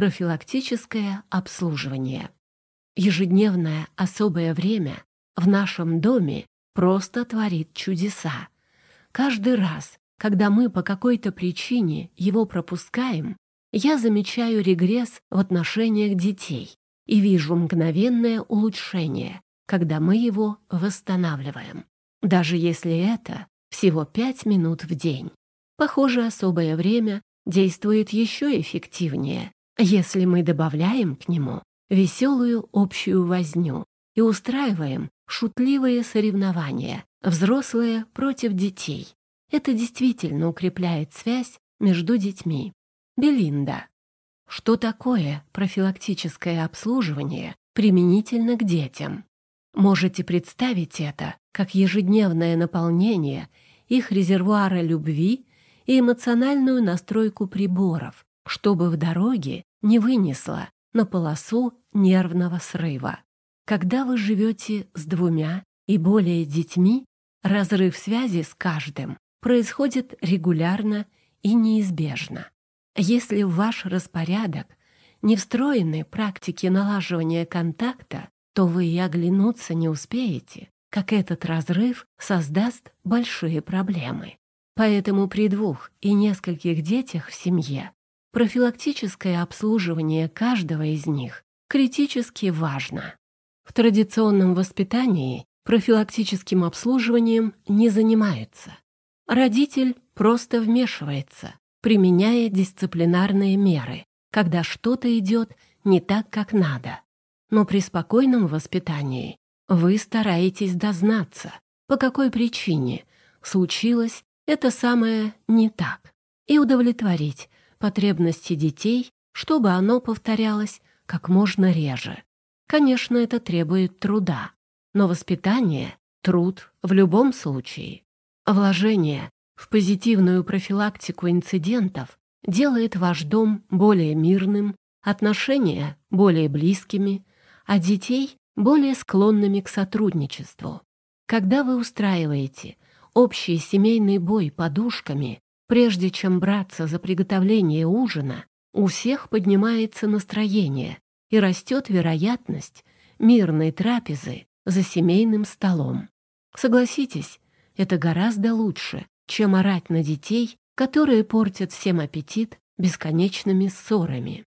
профилактическое обслуживание. Ежедневное особое время в нашем доме просто творит чудеса. Каждый раз, когда мы по какой-то причине его пропускаем, я замечаю регресс в отношениях детей и вижу мгновенное улучшение, когда мы его восстанавливаем. Даже если это всего пять минут в день. Похоже, особое время действует еще эффективнее, если мы добавляем к нему веселую общую возню и устраиваем шутливые соревнования, взрослые против детей. Это действительно укрепляет связь между детьми. Белинда. Что такое профилактическое обслуживание применительно к детям? Можете представить это как ежедневное наполнение их резервуара любви и эмоциональную настройку приборов, чтобы в дороге не вынесло на полосу нервного срыва. Когда вы живете с двумя и более детьми, разрыв связи с каждым происходит регулярно и неизбежно. Если в ваш распорядок не встроены практики налаживания контакта, то вы и оглянуться не успеете, как этот разрыв создаст большие проблемы. Поэтому при двух и нескольких детях в семье профилактическое обслуживание каждого из них критически важно. В традиционном воспитании профилактическим обслуживанием не занимаются. Родитель просто вмешивается, применяя дисциплинарные меры, когда что-то идет не так, как надо. Но при спокойном воспитании вы стараетесь дознаться, по какой причине случилось это самое не так, и удовлетворить потребности детей, чтобы оно повторялось как можно реже. Конечно, это требует труда, но воспитание — труд в любом случае. Вложение в позитивную профилактику инцидентов делает ваш дом более мирным, отношения более близкими, а детей более склонными к сотрудничеству. Когда вы устраиваете общий семейный бой подушками, прежде чем браться за приготовление ужина, у всех поднимается настроение и растет вероятность мирной трапезы за семейным столом. Согласитесь, это гораздо лучше, чем орать на детей, которые портят всем аппетит бесконечными ссорами.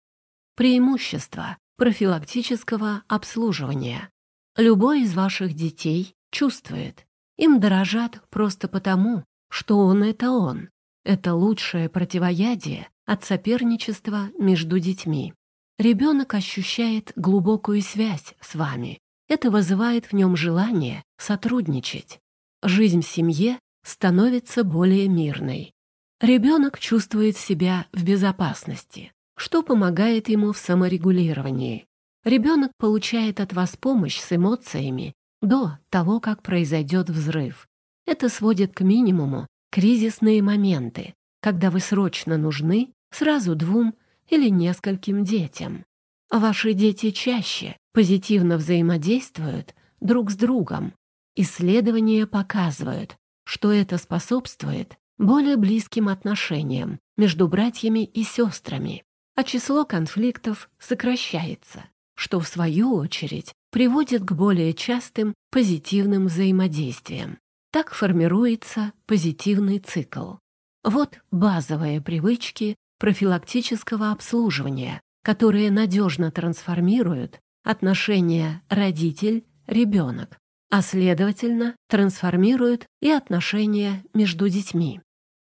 Преимущество профилактического обслуживания. Любой из ваших детей чувствует, им дорожат просто потому, что он — это он. Это лучшее противоядие от соперничества между детьми. Ребенок ощущает глубокую связь с вами. Это вызывает в нем желание сотрудничать. Жизнь в семье становится более мирной. Ребенок чувствует себя в безопасности, что помогает ему в саморегулировании. Ребенок получает от вас помощь с эмоциями до того, как произойдет взрыв. Это сводит к минимуму кризисные моменты, когда вы срочно нужны сразу двум или нескольким детям. Ваши дети чаще позитивно взаимодействуют друг с другом. Исследования показывают, что это способствует более близким отношениям между братьями и сестрами, а число конфликтов сокращается, что в свою очередь приводит к более частым позитивным взаимодействиям. Так формируется позитивный цикл. Вот базовые привычки профилактического обслуживания, которые надежно трансформируют отношения родитель-ребенок, а следовательно трансформируют и отношения между детьми.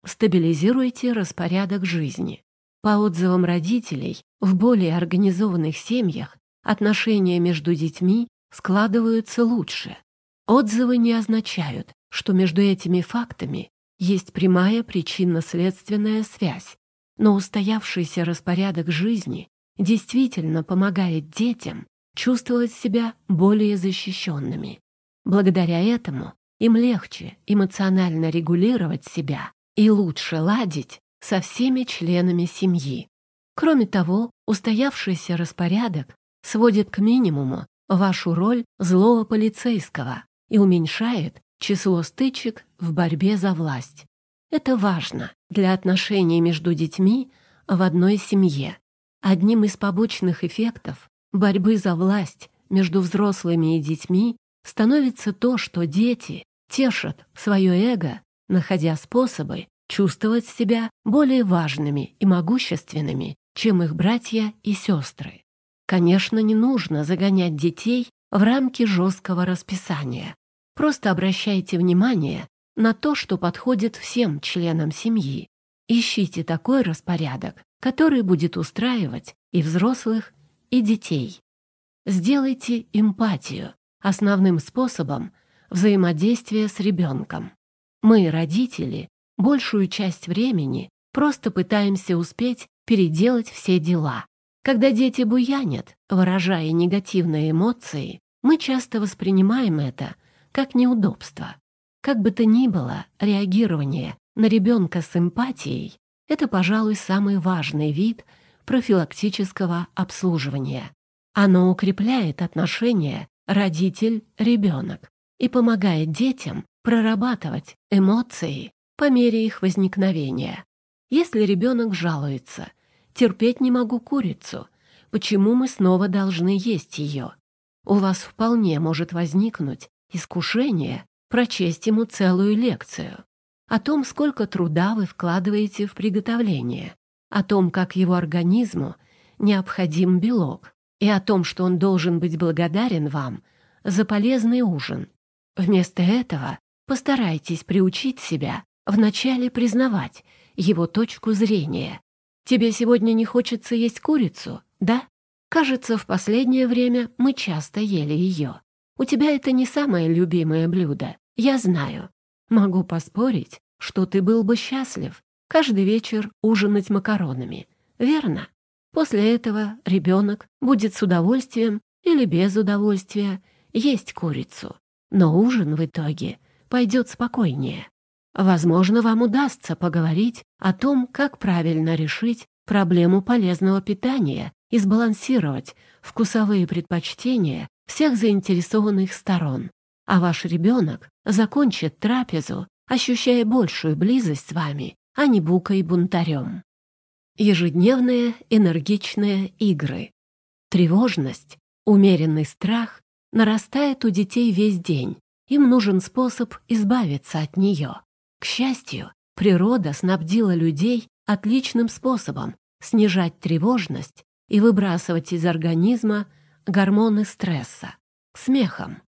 Стабилизируйте распорядок жизни. По отзывам родителей, в более организованных семьях отношения между детьми складываются лучше. Отзывы не означают, что между этими фактами есть прямая причинно-следственная связь, но устоявшийся распорядок жизни действительно помогает детям чувствовать себя более защищенными. Благодаря этому им легче эмоционально регулировать себя и лучше ладить со всеми членами семьи. Кроме того, устоявшийся распорядок сводит к минимуму вашу роль злого полицейского и уменьшает число стычек в борьбе за власть. Это важно для отношений между детьми в одной семье. Одним из побочных эффектов борьбы за власть между взрослыми и детьми становится то, что дети тешат свое эго, находя способы чувствовать себя более важными и могущественными, чем их братья и сестры. Конечно, не нужно загонять детей в рамки жесткого расписания. Просто обращайте внимание на то, что подходит всем членам семьи. Ищите такой распорядок, который будет устраивать и взрослых, и детей. Сделайте эмпатию основным способом взаимодействия с ребенком. Мы, родители, большую часть времени просто пытаемся успеть переделать все дела. Когда дети буянят, выражая негативные эмоции, мы часто воспринимаем это как неудобство. Как бы то ни было, реагирование на ребенка с эмпатией — это, пожалуй, самый важный вид профилактического обслуживания. Оно укрепляет отношения родитель-ребенок и помогает детям прорабатывать эмоции по мере их возникновения. Если ребенок жалуется «терпеть не могу курицу», почему мы снова должны есть ее? У вас вполне может возникнуть искушение прочесть ему целую лекцию о том, сколько труда вы вкладываете в приготовление, о том, как его организму необходим белок, и о том, что он должен быть благодарен вам за полезный ужин. Вместо этого постарайтесь приучить себя вначале признавать его точку зрения. Тебе сегодня не хочется есть курицу, да? Кажется, в последнее время мы часто ели ее. У тебя это не самое любимое блюдо, я знаю. Могу поспорить, что ты был бы счастлив каждый вечер ужинать макаронами, верно? После этого ребенок будет с удовольствием или без удовольствия есть курицу, но ужин в итоге пойдет спокойнее. Возможно, вам удастся поговорить о том, как правильно решить проблему полезного питания и сбалансировать вкусовые предпочтения всех заинтересованных сторон. А ваш ребенок закончит трапезу, ощущая большую близость с вами, а не букой бунтарем. Ежедневные энергичные игры. Тревожность, умеренный страх нарастает у детей весь день. Им нужен способ избавиться от нее. К счастью, природа снабдила людей отличным способом снижать тревожность и выбрасывать из организма гормоны стресса. Смехом.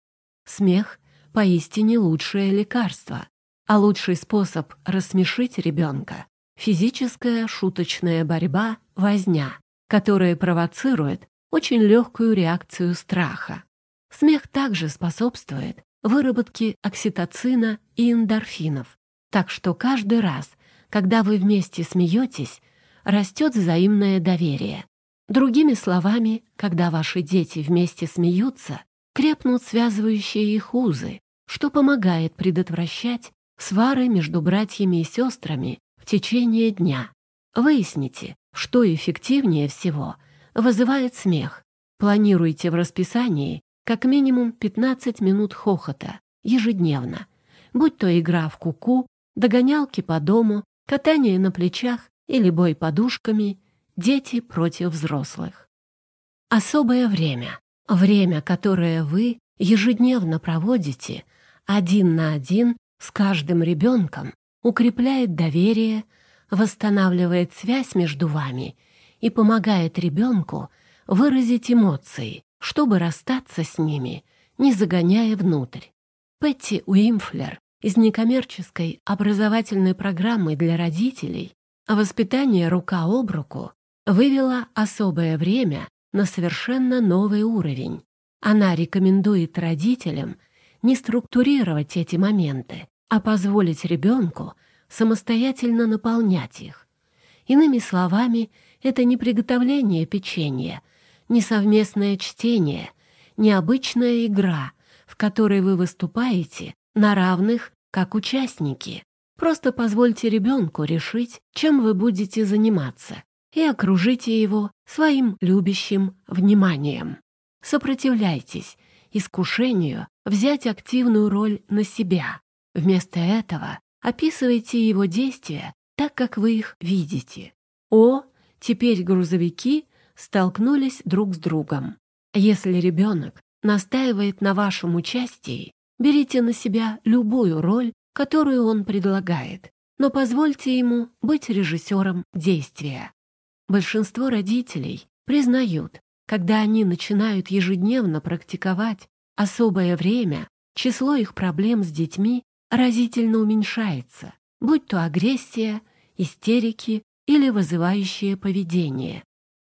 Смех — поистине лучшее лекарство, а лучший способ рассмешить ребенка Физическая шуточная борьба — возня, которая провоцирует очень легкую реакцию страха. Смех также способствует выработке окситоцина и эндорфинов, так что каждый раз, когда вы вместе смеетесь, растет взаимное доверие. Другими словами, когда ваши дети вместе смеются, крепнут связывающие их узы, что помогает предотвращать свары между братьями и сестрами в течение дня. Выясните, что эффективнее всего вызывает смех. Планируйте в расписании как минимум 15 минут хохота ежедневно, будь то игра в куку, -ку, догонялки по дому, катание на плечах или бой подушками, дети против взрослых. Особое время. Время, которое вы ежедневно проводите один на один с каждым ребенком, укрепляет доверие, восстанавливает связь между вами и помогает ребенку выразить эмоции, чтобы расстаться с ними, не загоняя внутрь. Петти Уимфлер из некоммерческой образовательной программы для родителей «Воспитание рука об руку» вывела особое время на совершенно новый уровень. Она рекомендует родителям не структурировать эти моменты, а позволить ребенку самостоятельно наполнять их. Иными словами, это не приготовление печенья, не совместное чтение, не обычная игра, в которой вы выступаете на равных, как участники. Просто позвольте ребенку решить, чем вы будете заниматься, и окружите его своим любящим вниманием. Сопротивляйтесь искушению взять активную роль на себя. Вместо этого описывайте его действия так, как вы их видите. О, теперь грузовики столкнулись друг с другом. Если ребенок настаивает на вашем участии, берите на себя любую роль, которую он предлагает, но позвольте ему быть режиссером действия. Большинство родителей признают, когда они начинают ежедневно практиковать особое время, число их проблем с детьми разительно уменьшается, будь то агрессия, истерики или вызывающее поведение.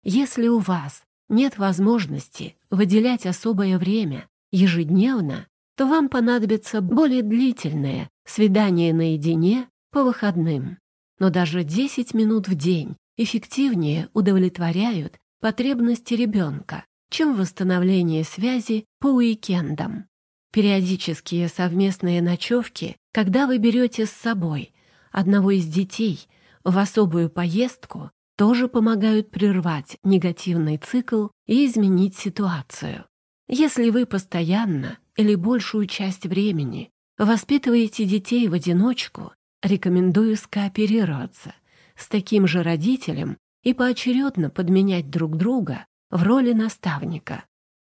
Если у вас нет возможности выделять особое время ежедневно, то вам понадобится более длительное свидание наедине по выходным. Но даже 10 минут в день эффективнее удовлетворяют потребности ребенка, чем восстановление связи по уикендам. Периодические совместные ночевки, когда вы берете с собой одного из детей в особую поездку, тоже помогают прервать негативный цикл и изменить ситуацию. Если вы постоянно или большую часть времени воспитываете детей в одиночку, рекомендую скооперироваться с таким же родителем и поочередно подменять друг друга в роли наставника.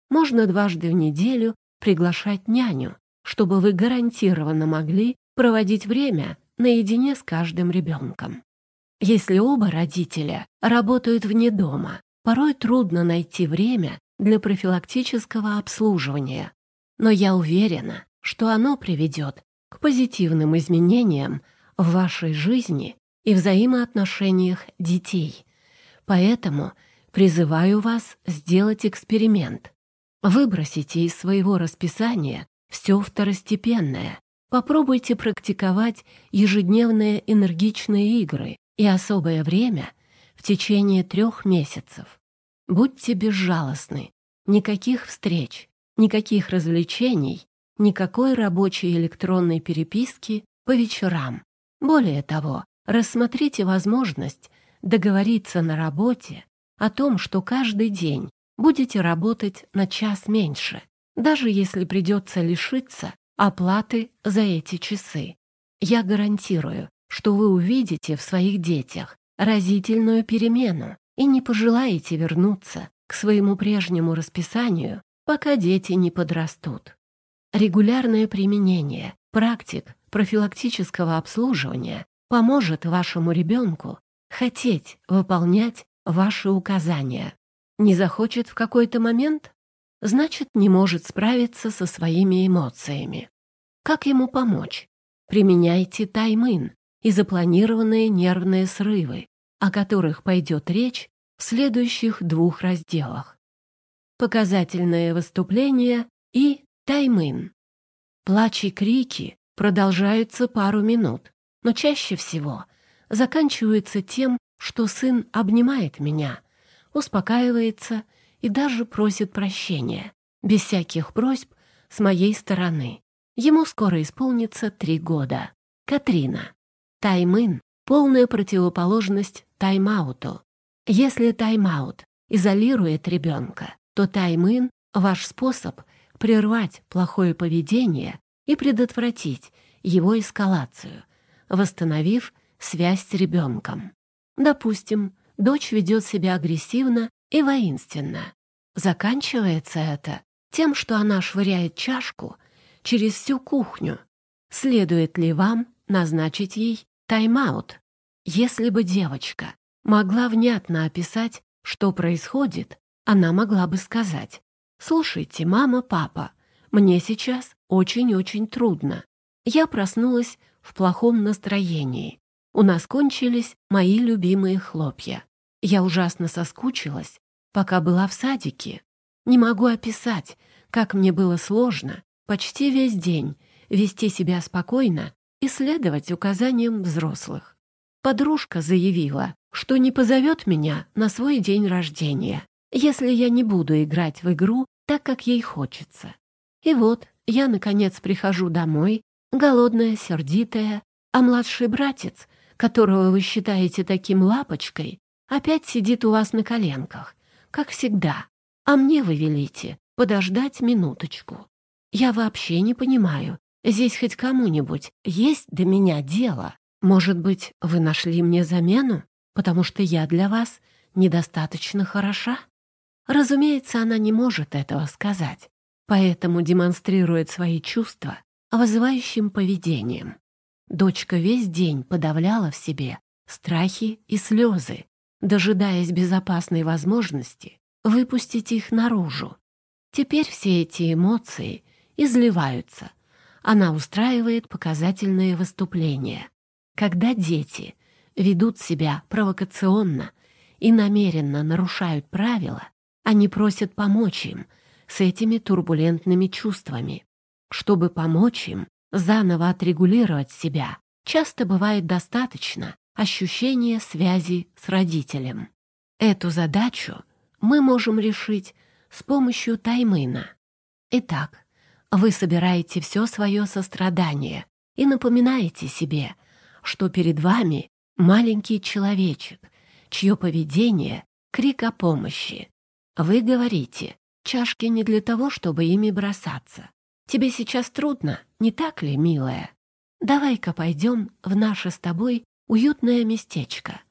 Можно дважды в неделю приглашать няню, чтобы вы гарантированно могли проводить время наедине с каждым ребенком. Если оба родителя работают вне дома, порой трудно найти время для профилактического обслуживания. Но я уверена, что оно приведет к позитивным изменениям в вашей жизни и взаимоотношениях детей. Поэтому призываю вас сделать эксперимент. Выбросите из своего расписания все второстепенное. Попробуйте практиковать ежедневные энергичные игры и особое время в течение трех месяцев. Будьте безжалостны. Никаких встреч, никаких развлечений, никакой рабочей электронной переписки по вечерам. Более того, рассмотрите возможность договориться на работе о том, что каждый день будете работать на час меньше, даже если придется лишиться оплаты за эти часы. Я гарантирую, что вы увидите в своих детях разительную перемену и не пожелаете вернуться к своему прежнему расписанию, пока дети не подрастут. Регулярное применение практик профилактического обслуживания поможет вашему ребенку хотеть выполнять ваши указания. Не захочет в какой-то момент? Значит, не может справиться со своими эмоциями. Как ему помочь? Применяйте тайм-ин и запланированные нервные срывы, о которых пойдет речь в следующих двух разделах. Показательное выступление и тайм-ин. Плач и крики продолжаются пару минут, но чаще всего заканчиваются тем, что сын обнимает меня, успокаивается и даже просит прощения, без всяких просьб с моей стороны. Ему скоро исполнится три года. Катрина. Тайм-ин — полная противоположность тайм-ауту. Если тайм-аут изолирует ребенка, то тайм-ин — ваш способ прервать плохое поведение и предотвратить его эскалацию, восстановив связь с ребенком. Допустим, дочь ведет себя агрессивно и воинственно. Заканчивается это тем, что она швыряет чашку через всю кухню. Следует ли вам назначить ей Тайм-аут. Если бы девочка могла внятно описать, что происходит, она могла бы сказать, «Слушайте, мама, папа, мне сейчас очень-очень трудно. Я проснулась в плохом настроении. У нас кончились мои любимые хлопья. Я ужасно соскучилась, пока была в садике. Не могу описать, как мне было сложно почти весь день вести себя спокойно и следовать указаниям взрослых. Подружка заявила, что не позовет меня на свой день рождения, если я не буду играть в игру так, как ей хочется. И вот я, наконец, прихожу домой, голодная, сердитая, а младший братец, которого вы считаете таким лапочкой, опять сидит у вас на коленках, как всегда, а мне вы велите подождать минуточку. Я вообще не понимаю, Здесь хоть кому-нибудь есть до меня дело? Может быть, вы нашли мне замену? Потому что я для вас недостаточно хороша? Разумеется, она не может этого сказать, поэтому демонстрирует свои чувства вызывающим поведением. Дочка весь день подавляла в себе страхи и слезы, дожидаясь безопасной возможности выпустить их наружу. Теперь все эти эмоции изливаются. Она устраивает показательные выступления. Когда дети ведут себя провокационно и намеренно нарушают правила, они просят помочь им с этими турбулентными чувствами. Чтобы помочь им заново отрегулировать себя, часто бывает достаточно ощущения связи с родителем. Эту задачу мы можем решить с помощью таймына. Итак, вы собираете все свое сострадание и напоминаете себе, что перед вами маленький человечек, чье поведение — крик о помощи. Вы говорите, чашки не для того, чтобы ими бросаться. Тебе сейчас трудно, не так ли, милая? Давай-ка пойдем в наше с тобой уютное местечко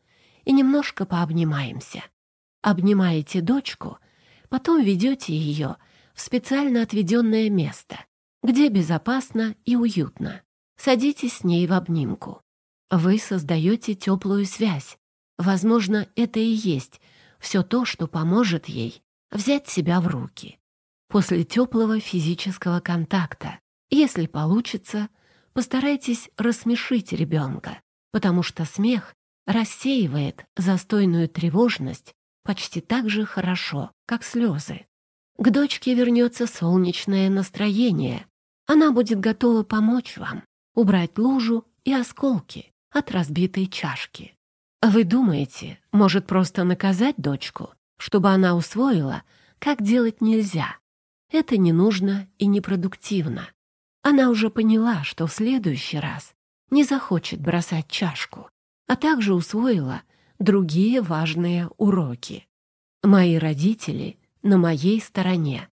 и немножко пообнимаемся. Обнимаете дочку, потом ведете ее в специально отведенное место, где безопасно и уютно. Садитесь с ней в обнимку. Вы создаете теплую связь. Возможно, это и есть все то, что поможет ей взять себя в руки после теплого физического контакта. Если получится, постарайтесь рассмешить ребенка, потому что смех рассеивает застойную тревожность почти так же хорошо, как слезы. К дочке вернется солнечное настроение. Она будет готова помочь вам убрать лужу и осколки от разбитой чашки. Вы думаете, может просто наказать дочку, чтобы она усвоила, как делать нельзя, это не нужно и непродуктивно. Она уже поняла, что в следующий раз не захочет бросать чашку, а также усвоила другие важные уроки. Мои родители на моей стороне.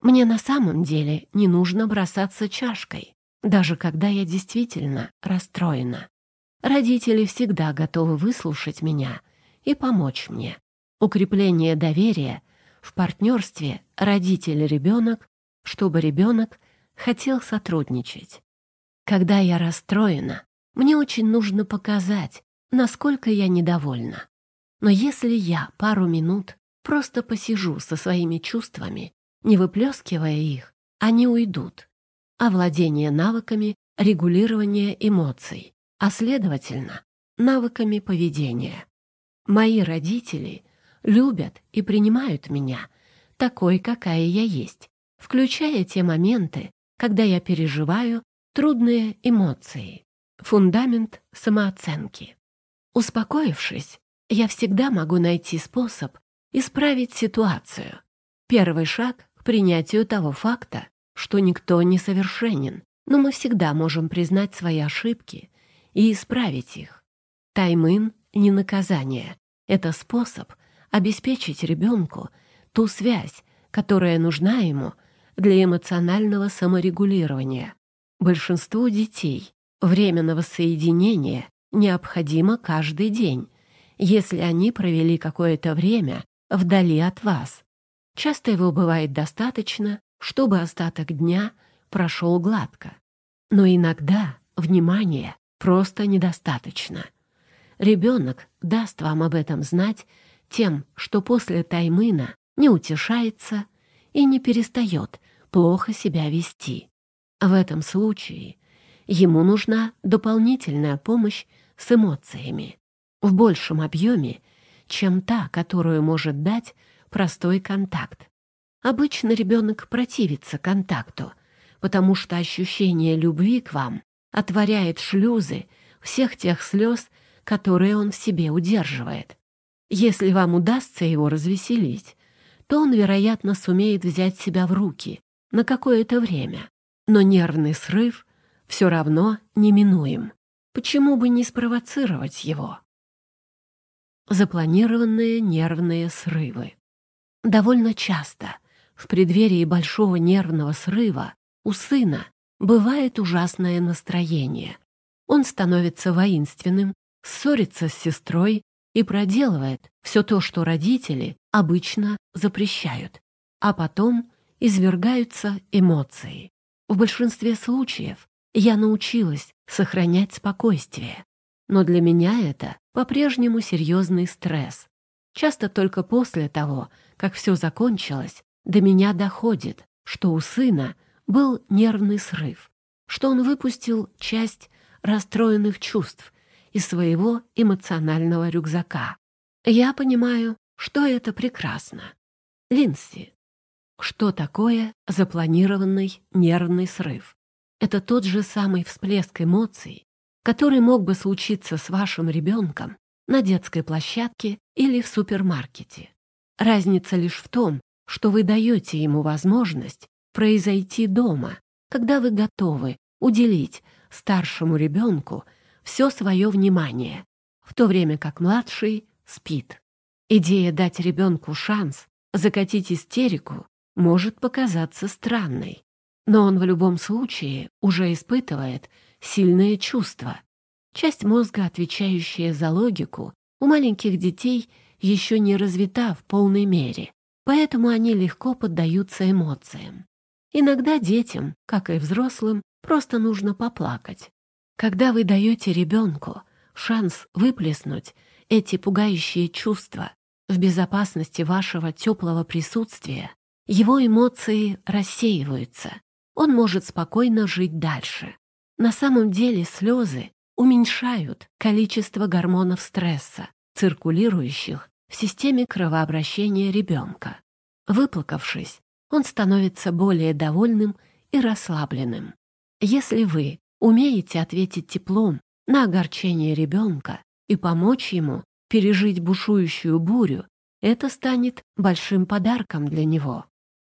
Мне на самом деле не нужно бросаться чашкой, даже когда я действительно расстроена. Родители всегда готовы выслушать меня и помочь мне. Укрепление доверия в партнерстве родитель-ребенок, чтобы ребенок хотел сотрудничать. Когда я расстроена, мне очень нужно показать, насколько я недовольна. Но если я пару минут просто посижу со своими чувствами, не выплескивая их, они уйдут. Овладение навыками регулирования эмоций, а следовательно, навыками поведения. Мои родители любят и принимают меня такой, какая я есть, включая те моменты, когда я переживаю трудные эмоции. Фундамент самооценки. Успокоившись, я всегда могу найти способ исправить ситуацию. Первый шаг к принятию того факта, что никто не совершенен, но мы всегда можем признать свои ошибки и исправить их. Таймын — не наказание. Это способ обеспечить ребенку ту связь, которая нужна ему для эмоционального саморегулирования. Большинству детей временного соединения необходимо каждый день, если они провели какое-то время вдали от вас. Часто его бывает достаточно, чтобы остаток дня прошел гладко. Но иногда внимания просто недостаточно. Ребенок даст вам об этом знать тем, что после таймына не утешается и не перестает плохо себя вести. В этом случае ему нужна дополнительная помощь с эмоциями в большем объеме, чем та, которую может дать простой контакт. Обычно ребенок противится контакту, потому что ощущение любви к вам отворяет шлюзы всех тех слез, которые он в себе удерживает. Если вам удастся его развеселить, то он, вероятно, сумеет взять себя в руки на какое-то время. Но нервный срыв все равно неминуем. Почему бы не спровоцировать его? Запланированные нервные срывы. Довольно часто в преддверии большого нервного срыва у сына бывает ужасное настроение. Он становится воинственным, ссорится с сестрой и проделывает все то, что родители обычно запрещают, а потом извергаются эмоции. В большинстве случаев я научилась сохранять спокойствие, но для меня это по-прежнему серьезный стресс. Часто только после того, как все закончилось, до меня доходит, что у сына был нервный срыв, что он выпустил часть расстроенных чувств из своего эмоционального рюкзака. Я понимаю, что это прекрасно. Линси, что такое запланированный нервный срыв? Это тот же самый всплеск эмоций, который мог бы случиться с вашим ребенком на детской площадке или в супермаркете. Разница лишь в том, что вы даете ему возможность произойти дома, когда вы готовы уделить старшему ребенку все свое внимание, в то время как младший спит. Идея дать ребенку шанс закатить истерику может показаться странной, но он в любом случае уже испытывает сильные чувства. Часть мозга, отвечающая за логику, у маленьких детей еще не развита в полной мере, поэтому они легко поддаются эмоциям. Иногда детям, как и взрослым, просто нужно поплакать. Когда вы даете ребенку шанс выплеснуть эти пугающие чувства в безопасности вашего теплого присутствия, его эмоции рассеиваются. Он может спокойно жить дальше. На самом деле слезы уменьшают количество гормонов стресса, циркулирующих в системе кровообращения ребенка. Выплакавшись, он становится более довольным и расслабленным. Если вы умеете ответить теплом на огорчение ребенка и помочь ему пережить бушующую бурю, это станет большим подарком для него.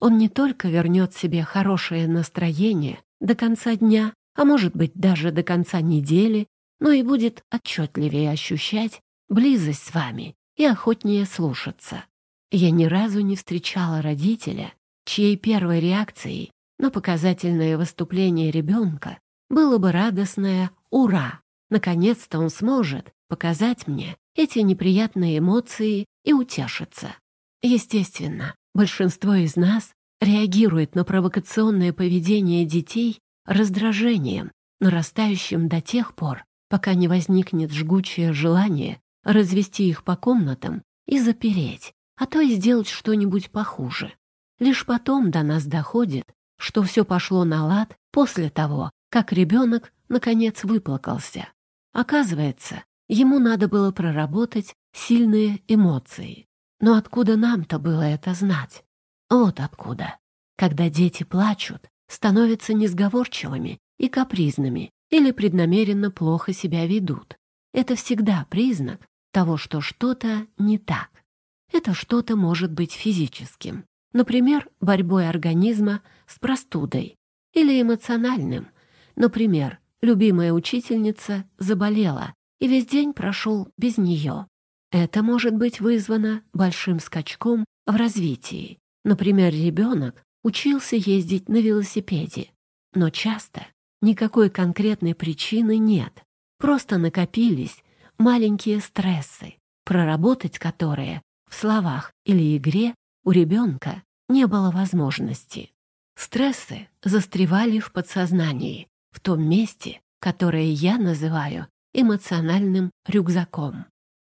Он не только вернет себе хорошее настроение до конца дня, а может быть даже до конца недели, но и будет отчетливее ощущать близость с вами и охотнее слушаться. Я ни разу не встречала родителя, чьей первой реакцией на показательное выступление ребенка было бы радостное «Ура!». Наконец-то он сможет показать мне эти неприятные эмоции и утешиться. Естественно, большинство из нас реагирует на провокационное поведение детей раздражением, нарастающим до тех пор, пока не возникнет жгучее желание развести их по комнатам и запереть, а то и сделать что-нибудь похуже. Лишь потом до нас доходит, что все пошло на лад после того, как ребенок наконец выплакался. Оказывается, ему надо было проработать сильные эмоции. Но откуда нам-то было это знать? Вот откуда. Когда дети плачут, становятся несговорчивыми и капризными или преднамеренно плохо себя ведут. Это всегда признак того, что что-то не так. Это что-то может быть физическим, например, борьбой организма с простудой, или эмоциональным, например, любимая учительница заболела и весь день прошел без нее. Это может быть вызвано большим скачком в развитии. Например, ребенок учился ездить на велосипеде, но часто никакой конкретной причины нет. Просто накопились маленькие стрессы, проработать которые в словах или игре у ребенка не было возможности. Стрессы застревали в подсознании, в том месте, которое я называю эмоциональным рюкзаком.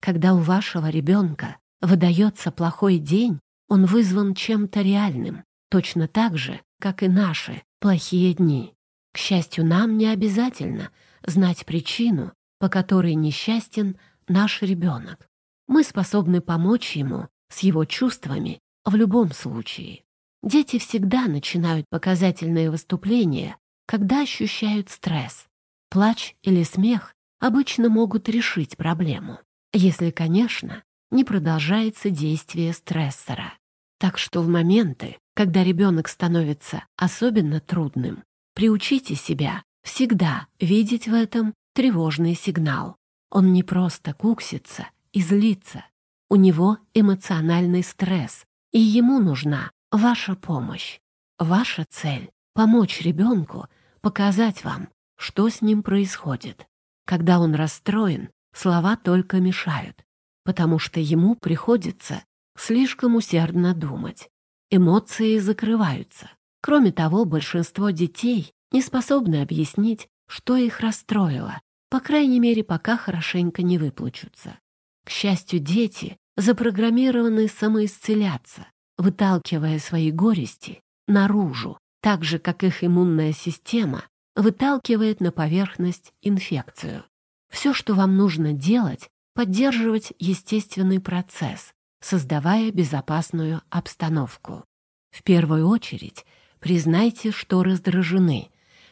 Когда у вашего ребенка выдается плохой день, он вызван чем-то реальным, точно так же, как и наши плохие дни. К счастью, нам не обязательно знать причину, по которой несчастен наш ребенок. Мы способны помочь ему с его чувствами в любом случае. Дети всегда начинают показательные выступления, когда ощущают стресс. Плач или смех обычно могут решить проблему, если, конечно, не продолжается действие стрессора. Так что в моменты, когда ребенок становится особенно трудным, приучите себя всегда видеть в этом тревожный сигнал. Он не просто куксится и злится. У него эмоциональный стресс, и ему нужна ваша помощь. Ваша цель — помочь ребенку показать вам, что с ним происходит. Когда он расстроен, слова только мешают. потому что ему приходится слишком усердно думать. Эмоции закрываются. Кроме того, большинство детей не способны объяснить, что их расстроило, по крайней мере, пока хорошенько не выплачутся. К счастью, дети запрограммированы самоисцеляться, выталкивая свои горести наружу, так же, как их иммунная система выталкивает на поверхность инфекцию. Все, что вам нужно делать, поддерживать естественный процесс, создавая безопасную обстановку. В первую очередь признайте, что раздражены.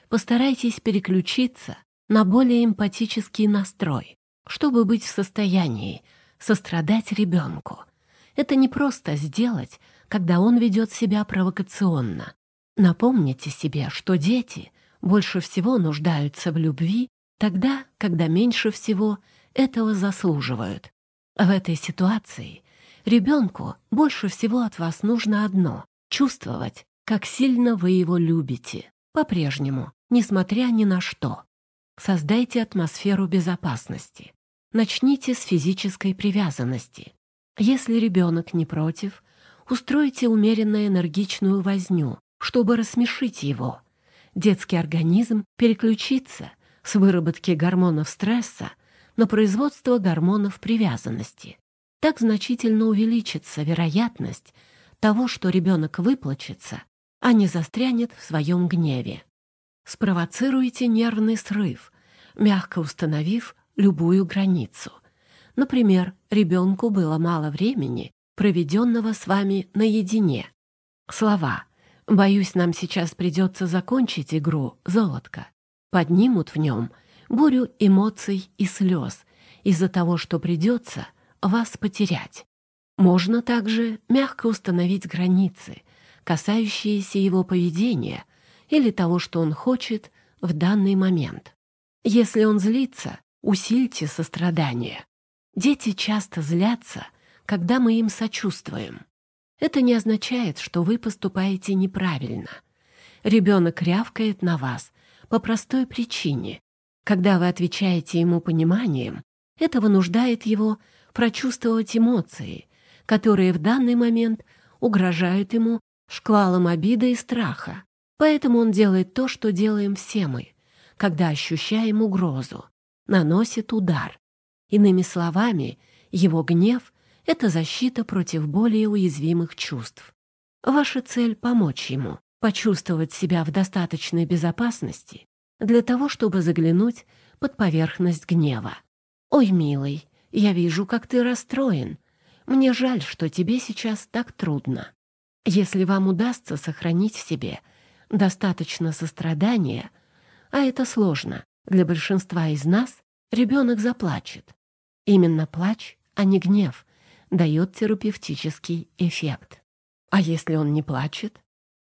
Постарайтесь переключиться на более эмпатический настрой, чтобы быть в состоянии сострадать ребенку. Это не просто сделать, когда он ведет себя провокационно. Напомните себе, что дети больше всего нуждаются в любви тогда, когда меньше всего этого заслуживают. В этой ситуации ребенку больше всего от вас нужно одно — чувствовать, как сильно вы его любите, по-прежнему, несмотря ни на что. Создайте атмосферу безопасности. Начните с физической привязанности. Если ребенок не против, устройте умеренно энергичную возню, чтобы рассмешить его. Детский организм переключится с выработки гормонов стресса на производство гормонов привязанности. Так значительно увеличится вероятность того, что ребенок выплачется, а не застрянет в своем гневе. Спровоцируйте нервный срыв, мягко установив любую границу. Например, ребенку было мало времени, проведенного с вами наедине. Слова «Боюсь, нам сейчас придется закончить игру, золотко» поднимут в нем бурю эмоций и слез из-за того, что придется вас потерять. Можно также мягко установить границы, касающиеся его поведения или того, что он хочет в данный момент. Если он злится, усильте сострадание. Дети часто злятся, когда мы им сочувствуем. Это не означает, что вы поступаете неправильно. Ребенок рявкает на вас по простой причине. Когда вы отвечаете ему пониманием, это вынуждает его прочувствовать эмоции, которые в данный момент угрожают ему шквалом обиды и страха. Поэтому он делает то, что делаем все мы, когда ощущаем угрозу, наносит удар. Иными словами, его гнев — это защита против более уязвимых чувств. Ваша цель — помочь ему почувствовать себя в достаточной безопасности для того, чтобы заглянуть под поверхность гнева. «Ой, милый, я вижу, как ты расстроен. Мне жаль, что тебе сейчас так трудно. Если вам удастся сохранить в себе достаточно сострадания, а это сложно для большинства из нас, ребенок заплачет. Именно плач, а не гнев, дает терапевтический эффект. А если он не плачет?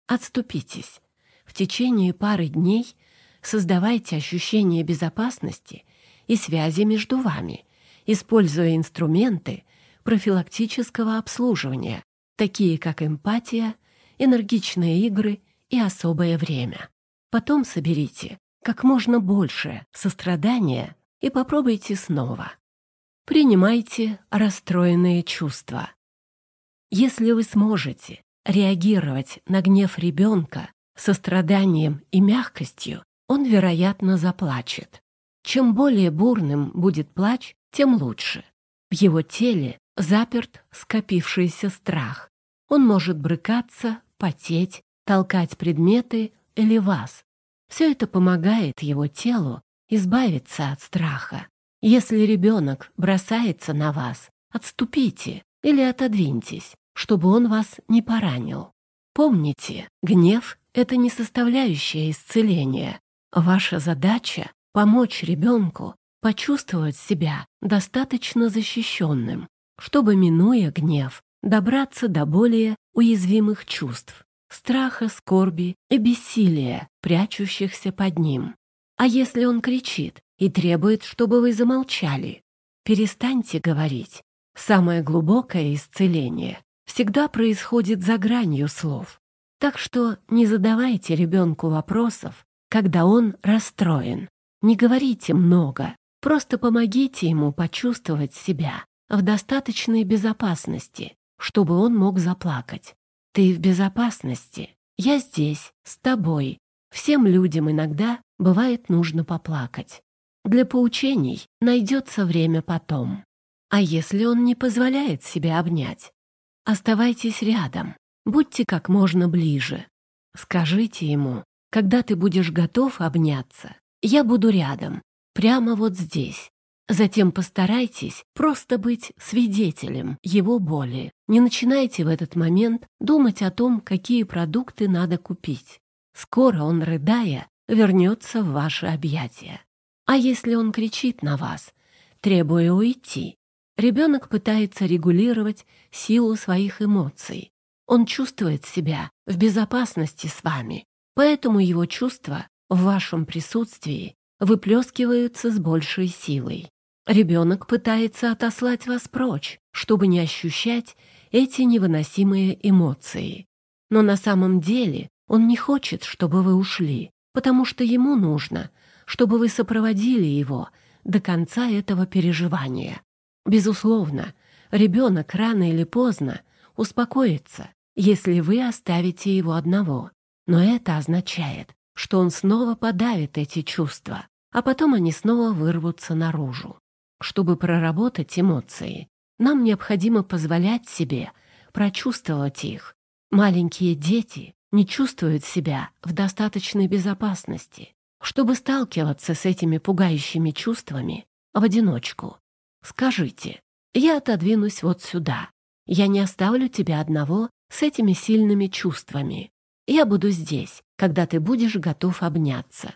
Отступитесь. В течение пары дней создавайте ощущение безопасности и связи между вами, используя инструменты профилактического обслуживания, такие как эмпатия, энергичные игры и особое время. Потом соберите как можно больше сострадания и попробуйте снова. Принимайте расстроенные чувства. Если вы сможете реагировать на гнев ребенка состраданием и мягкостью, он, вероятно, заплачет. Чем более бурным будет плач, тем лучше. В его теле заперт скопившийся страх. Он может брыкаться, потеть, толкать предметы или вас. Все это помогает его телу избавиться от страха. Если ребенок бросается на вас, отступите или отодвиньтесь, чтобы он вас не поранил. Помните, гнев — это не составляющая исцеления. Ваша задача — помочь ребенку почувствовать себя достаточно защищенным, чтобы, минуя гнев, добраться до более уязвимых чувств страха, скорби и бессилия, прячущихся под ним. А если он кричит и требует, чтобы вы замолчали, перестаньте говорить. Самое глубокое исцеление всегда происходит за гранью слов. Так что не задавайте ребенку вопросов, когда он расстроен. Не говорите много, просто помогите ему почувствовать себя в достаточной безопасности, чтобы он мог заплакать. Ты в безопасности. Я здесь, с тобой. Всем людям иногда бывает нужно поплакать. Для поучений найдется время потом. А если он не позволяет себя обнять? Оставайтесь рядом, будьте как можно ближе. Скажите ему, когда ты будешь готов обняться, я буду рядом, прямо вот здесь. Затем постарайтесь просто быть свидетелем его боли. Не начинайте в этот момент думать о том, какие продукты надо купить. Скоро он, рыдая, вернется в ваши объятия. А если он кричит на вас, требуя уйти, ребенок пытается регулировать силу своих эмоций. Он чувствует себя в безопасности с вами, поэтому его чувства в вашем присутствии выплескиваются с большей силой. Ребенок пытается отослать вас прочь, чтобы не ощущать эти невыносимые эмоции. Но на самом деле он не хочет, чтобы вы ушли, потому что ему нужно, чтобы вы сопроводили его до конца этого переживания. Безусловно, ребенок рано или поздно успокоится, если вы оставите его одного. Но это означает, что он снова подавит эти чувства, а потом они снова вырвутся наружу. Чтобы проработать эмоции, нам необходимо позволять себе прочувствовать их. Маленькие дети не чувствуют себя в достаточной безопасности, чтобы сталкиваться с этими пугающими чувствами в одиночку. Скажите, я отодвинусь вот сюда. Я не оставлю тебя одного с этими сильными чувствами. Я буду здесь, когда ты будешь готов обняться.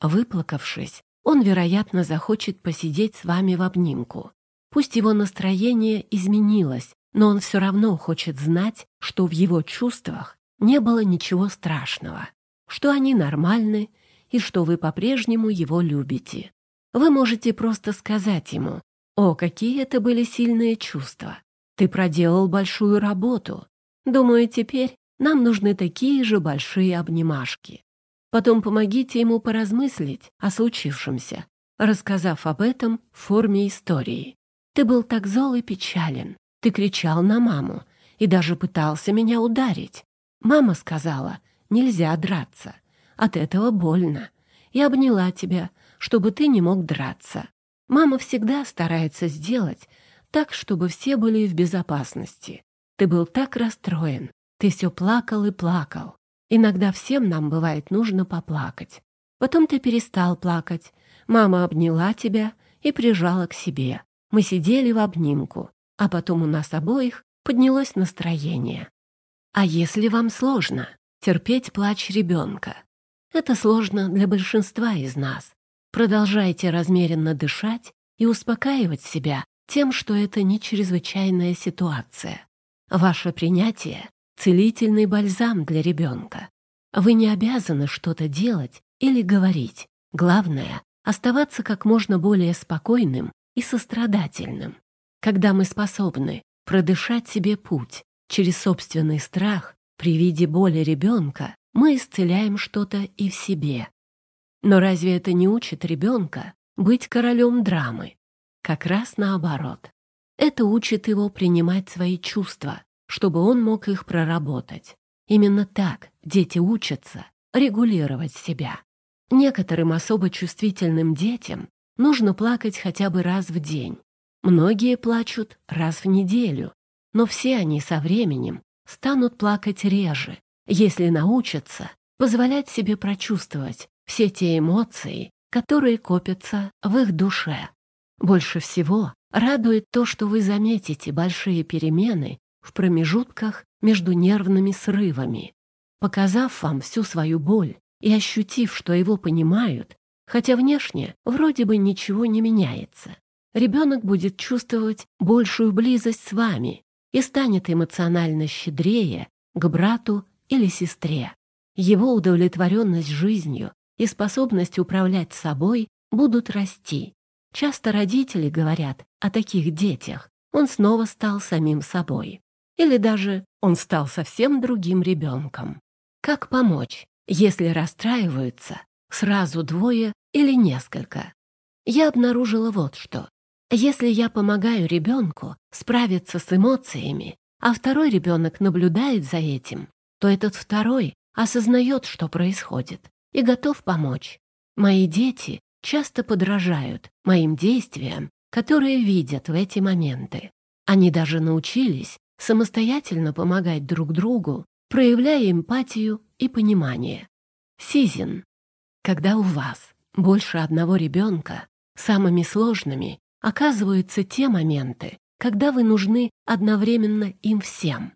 Выплакавшись, он, вероятно, захочет посидеть с вами в обнимку. Пусть его настроение изменилось, но он все равно хочет знать, что в его чувствах не было ничего страшного, что они нормальны и что вы по-прежнему его любите. Вы можете просто сказать ему, «О, какие это были сильные чувства! Ты проделал большую работу. Думаю, теперь нам нужны такие же большие обнимашки. Потом помогите ему поразмыслить о случившемся, рассказав об этом в форме истории. Ты был так зол и печален. Ты кричал на маму и даже пытался меня ударить. Мама сказала, нельзя драться. От этого больно. Я обняла тебя, чтобы ты не мог драться. Мама всегда старается сделать так, чтобы все были в безопасности. Ты был так расстроен, ты все плакал и плакал. Иногда всем нам бывает нужно поплакать. Потом ты перестал плакать. Мама обняла тебя и прижала к себе. Мы сидели в обнимку, а потом у нас обоих поднялось настроение. А если вам сложно терпеть плач ребенка? Это сложно для большинства из нас. Продолжайте размеренно дышать и успокаивать себя тем, что это не чрезвычайная ситуация. Ваше принятие целительный бальзам для ребенка. Вы не обязаны что-то делать или говорить. Главное — оставаться как можно более спокойным и сострадательным. Когда мы способны продышать себе путь через собственный страх при виде боли ребенка, мы исцеляем что-то и в себе. Но разве это не учит ребенка быть королем драмы? Как раз наоборот. Это учит его принимать свои чувства, чтобы он мог их проработать. Именно так дети учатся регулировать себя. Некоторым особо чувствительным детям нужно плакать хотя бы раз в день. Многие плачут раз в неделю, но все они со временем станут плакать реже, если научатся позволять себе прочувствовать все те эмоции, которые копятся в их душе. Больше всего радует то, что вы заметите большие перемены в промежутках между нервными срывами. Показав вам всю свою боль и ощутив, что его понимают, хотя внешне вроде бы ничего не меняется, ребенок будет чувствовать большую близость с вами и станет эмоционально щедрее к брату или сестре. Его удовлетворенность жизнью и способность управлять собой будут расти. Часто родители говорят о таких детях. Он снова стал самим собой. Или даже он стал совсем другим ребенком. Как помочь, если расстраиваются сразу двое или несколько? Я обнаружила вот что. Если я помогаю ребенку справиться с эмоциями, а второй ребенок наблюдает за этим, то этот второй осознает, что происходит, и готов помочь. Мои дети часто подражают моим действиям, которые видят в эти моменты. Они даже научились самостоятельно помогать друг другу, проявляя эмпатию и понимание. Сизин. Когда у вас больше одного ребенка, самыми сложными оказываются те моменты, когда вы нужны одновременно им всем.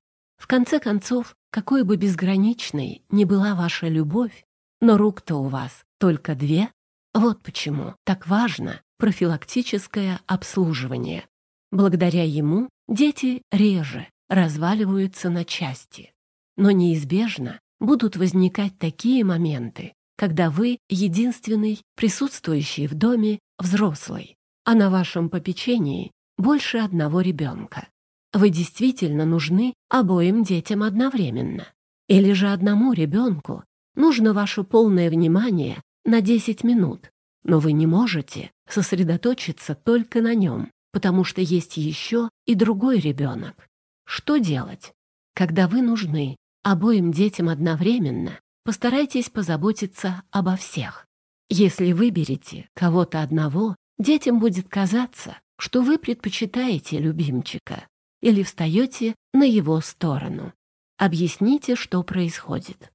В конце концов, какой бы безграничной ни была ваша любовь, но рук-то у вас только две. Вот почему так важно профилактическое обслуживание. Благодаря ему дети реже разваливаются на части. Но неизбежно будут возникать такие моменты, когда вы единственный присутствующий в доме взрослый, а на вашем попечении больше одного ребенка. Вы действительно нужны обоим детям одновременно. Или же одному ребенку нужно ваше полное внимание на 10 минут, но вы не можете сосредоточиться только на нем, потому что есть еще и другой ребенок. Что делать? Когда вы нужны обоим детям одновременно, постарайтесь позаботиться обо всех. Если выберете кого-то одного, детям будет казаться, что вы предпочитаете любимчика или встаете на его сторону. Объясните, что происходит.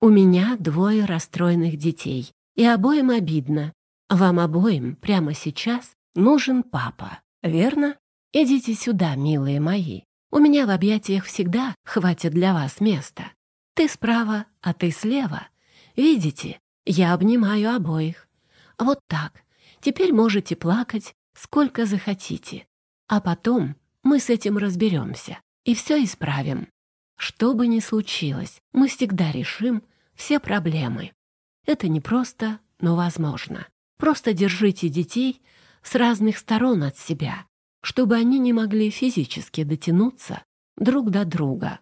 У меня двое расстроенных детей, и обоим обидно. Вам обоим прямо сейчас нужен папа, верно? Идите сюда, милые мои. У меня в объятиях всегда хватит для вас места. Ты справа, а ты слева. Видите, я обнимаю обоих. Вот так. Теперь можете плакать сколько захотите. А потом мы с этим разберемся и все исправим. Что бы ни случилось, мы всегда решим все проблемы. Это не просто, но возможно. Просто держите детей с разных сторон от себя, чтобы они не могли физически дотянуться друг до друга.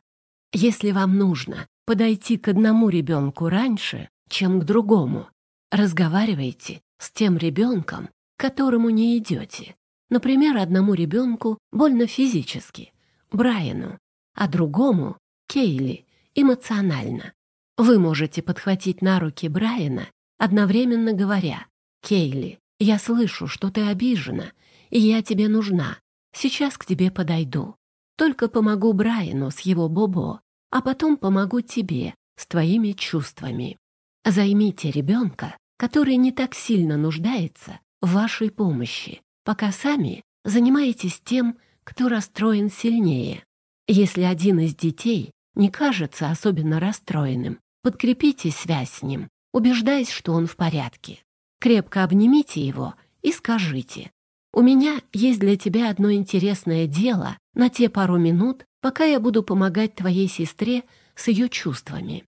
Если вам нужно подойти к одному ребенку раньше, чем к другому, разговаривайте с тем ребенком, к которому не идете. Например, одному ребенку больно физически, Брайану, а другому, Кейли, эмоционально. Вы можете подхватить на руки Брайана, одновременно говоря, «Кейли, я слышу, что ты обижена, и я тебе нужна. Сейчас к тебе подойду. Только помогу Брайану с его бобо, а потом помогу тебе с твоими чувствами. Займите ребенка, который не так сильно нуждается в вашей помощи, пока сами занимаетесь тем, кто расстроен сильнее. Если один из детей не кажется особенно расстроенным, подкрепите связь с ним, убеждаясь, что он в порядке. Крепко обнимите его и скажите, «У меня есть для тебя одно интересное дело на те пару минут, пока я буду помогать твоей сестре с ее чувствами.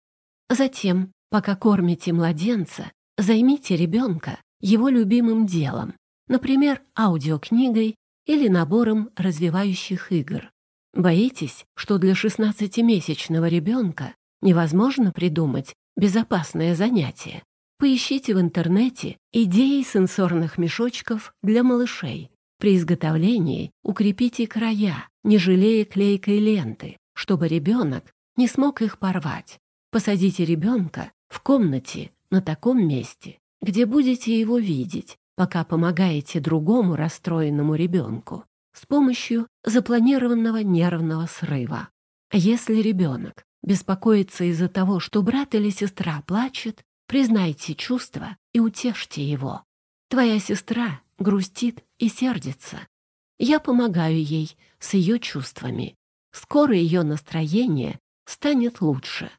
Затем, пока кормите младенца, займите ребенка его любимым делом, например, аудиокнигой или набором развивающих игр. Боитесь, что для 16-месячного ребенка невозможно придумать безопасное занятие? Поищите в интернете идеи сенсорных мешочков для малышей. При изготовлении укрепите края, не жалея клейкой ленты, чтобы ребенок не смог их порвать. Посадите ребенка в комнате на таком месте, где будете его видеть, пока помогаете другому расстроенному ребенку с помощью запланированного нервного срыва. Если ребенок беспокоится из-за того, что брат или сестра плачет, признайте чувства и утешьте его. Твоя сестра грустит и сердится. Я помогаю ей с ее чувствами. Скоро ее настроение станет лучше.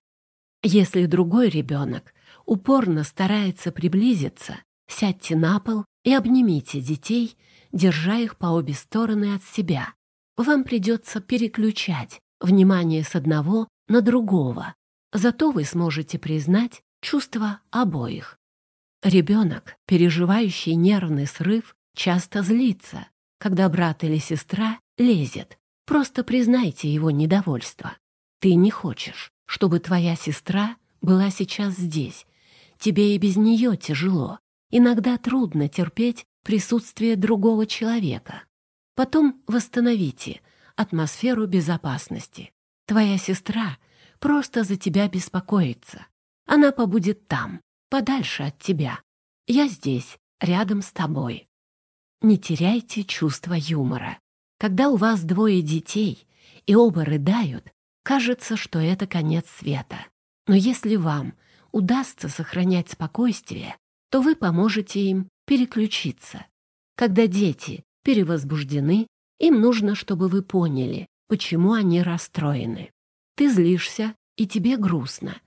Если другой ребенок упорно старается приблизиться, сядьте на пол и обнимите детей, держа их по обе стороны от себя. Вам придется переключать внимание с одного на другого. Зато вы сможете признать чувства обоих. Ребенок, переживающий нервный срыв, часто злится, когда брат или сестра лезет. Просто признайте его недовольство. Ты не хочешь, чтобы твоя сестра была сейчас здесь. Тебе и без нее тяжело. Иногда трудно терпеть присутствие другого человека. Потом восстановите атмосферу безопасности. Твоя сестра просто за тебя беспокоится. Она побудет там, подальше от тебя. Я здесь, рядом с тобой. Не теряйте чувство юмора. Когда у вас двое детей и оба рыдают, кажется, что это конец света. Но если вам удастся сохранять спокойствие, то вы поможете им переключиться. Когда дети перевозбуждены, им нужно, чтобы вы поняли, почему они расстроены. Ты злишься, и тебе грустно.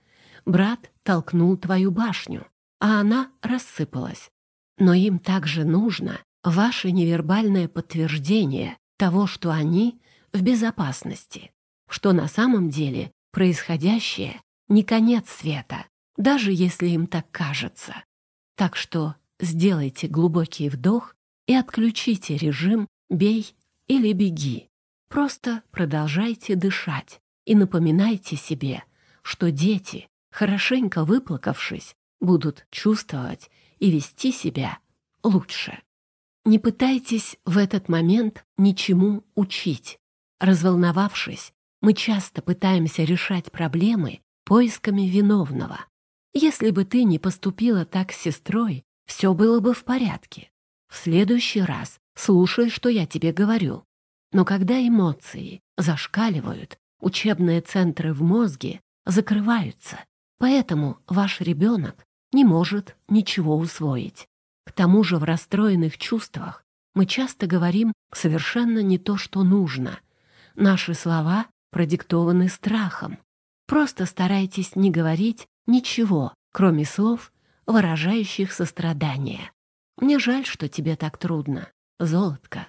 Брат толкнул твою башню, а она рассыпалась. Но им также нужно ваше невербальное подтверждение того, что они в безопасности, что на самом деле происходящее не конец света, даже если им так кажется. Так что сделайте глубокий вдох и отключите режим «бей или беги». Просто продолжайте дышать и напоминайте себе, что дети, хорошенько выплакавшись, будут чувствовать и вести себя лучше. Не пытайтесь в этот момент ничему учить. Разволновавшись, мы часто пытаемся решать проблемы поисками виновного. Если бы ты не поступила так с сестрой, все было бы в порядке. В следующий раз слушай, что я тебе говорю. Но когда эмоции зашкаливают, учебные центры в мозге закрываются, поэтому ваш ребенок не может ничего усвоить. К тому же в расстроенных чувствах мы часто говорим совершенно не то, что нужно. Наши слова продиктованы страхом. Просто старайтесь не говорить ничего, кроме слов, выражающих сострадание. Мне жаль, что тебе так трудно, золотко.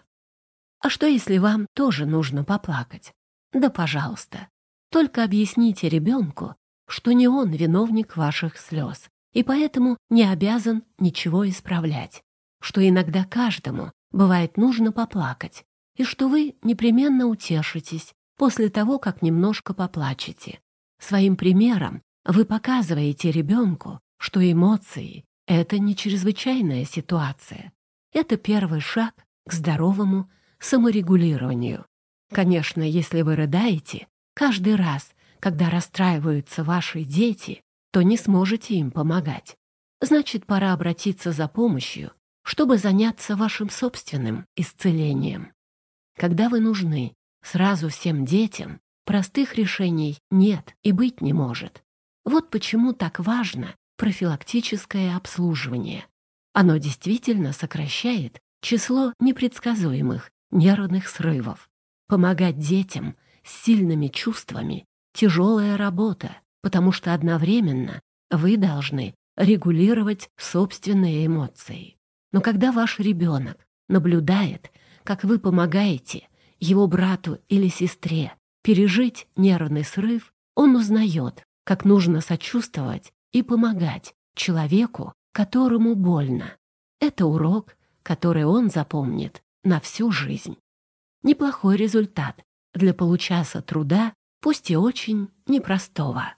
А что, если вам тоже нужно поплакать? Да, пожалуйста. Только объясните ребенку, что не он виновник ваших слез, и поэтому не обязан ничего исправлять, что иногда каждому бывает нужно поплакать, и что вы непременно утешитесь после того, как немножко поплачете. Своим примером вы показываете ребенку, что эмоции — это не чрезвычайная ситуация. Это первый шаг к здоровому саморегулированию. Конечно, если вы рыдаете, каждый раз, когда расстраиваются ваши дети, то не сможете им помогать. Значит, пора обратиться за помощью, чтобы заняться вашим собственным исцелением. Когда вы нужны сразу всем детям, простых решений нет и быть не может. Вот почему так важно профилактическое обслуживание. Оно действительно сокращает число непредсказуемых нервных срывов. Помогать детям с сильными чувствами — тяжелая работа, потому что одновременно вы должны регулировать собственные эмоции. Но когда ваш ребенок наблюдает, как вы помогаете его брату или сестре пережить нервный срыв, он узнает, как нужно сочувствовать и помогать человеку, которому больно. Это урок, который он запомнит на всю жизнь. Неплохой результат для получаса труда, пусть и очень непростого.